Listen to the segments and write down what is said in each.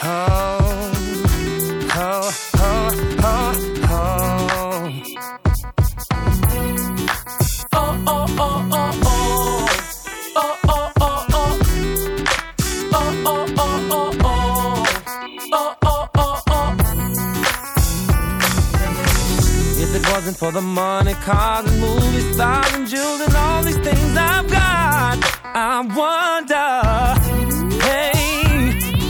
Oh. For the money, cars and movie stars and jewels and all these things I've got. I wonder, hey,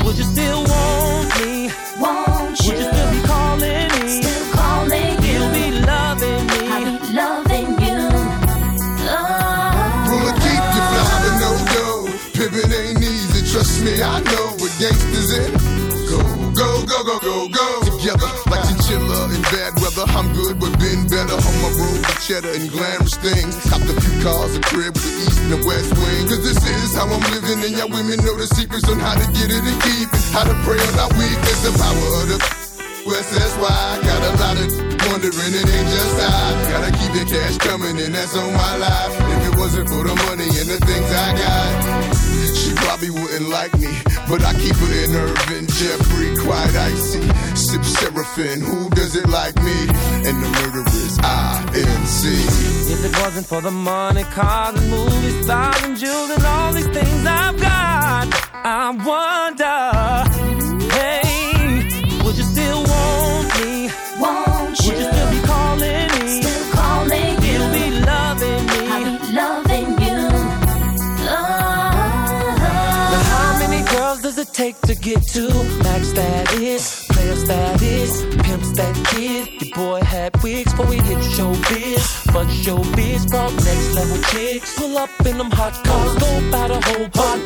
would you still want me? Want you? Would you still be calling me? Still calling you? You'll be loving me? I'll be loving you. Oh. Will keep you fly to no go. Pimpin' ain't easy, trust me, I know. But gangsters in, go, go, go, go, go, go. Together like chinchilla in bad weather. I'm good, but been better on my road with cheddar and glamorous things. Copped a few cars, a crib with the east and the west wing. Cause this is how I'm living, and y'all women know the secrets on how to get it and keep it. How to pray on our weakness, the power of the West, that's why I got a lot of wondering, it ain't just I. Gotta keep the cash coming, and that's on my life. If it wasn't for the money and the things I got, she probably wouldn't like me. But I keep her in Irvin, Jeffrey, quite icy. Sip Seraphim, who does it like me? And the murder is INC. If it wasn't for the money, cars and movie stars and jewels and all these things it take to get to max that is? Player status, pimps that kid. Your boy had wigs before he hit showbiz. But showbiz brought next level chicks. Pull up in them hot cars, go by the whole pot.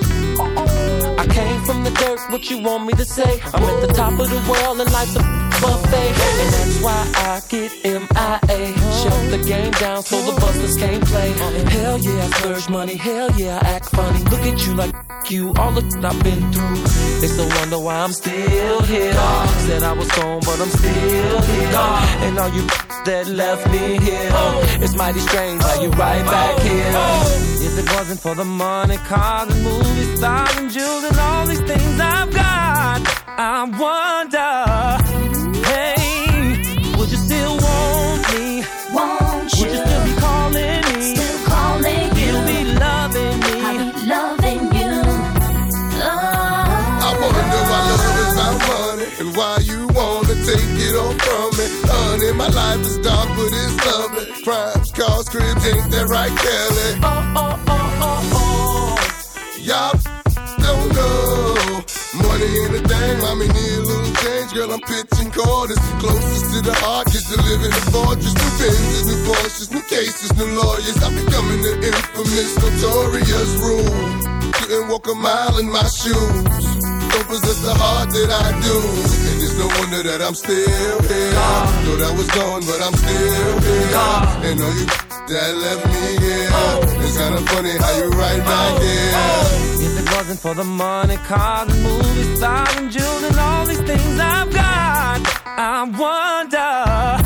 I came from the dirt, what you want me to say? I'm at the top of the world and life's a buffet. And that's why I get MIA. Shut the game down so the busters can't play. Hell yeah, I splurge money. Hell yeah, I act funny. Look at you like you, all the shit I've been through. It's no wonder why I'm still here. Said I was gone, but I'm still here. And all you that left me here, it's mighty strange how you right back here. If it wasn't for the money, cars and movie stars and jewels and all these things I've got, I wonder, me? Want you? Would you still be calling me? Still calling you? You'll be loving me? I'll be loving you. Oh. I wanna know why love is about money and why you wanna take it all from me. Honey, my life is dark, but it's lovely. Crimes, cars, cribs, ain't that right, Kelly? Oh, oh, oh, oh, oh. Y'all don't know. Money ain't a thing, mommy need a little change. Girl, I'm pitching quarters. Closest to the heart, just to live in a fortress. Cases, new lawyers. I'm becoming the infamous, notorious rule. Couldn't walk a mile in my shoes. Don't possess the heart that I do. And it's no wonder that I'm still here. Thought I was gone, but I'm still here. And all you that left me here. It's kinda funny how you right back here. If it wasn't for the money, cars and movie stars and jewels and all these things I've got, I wonder,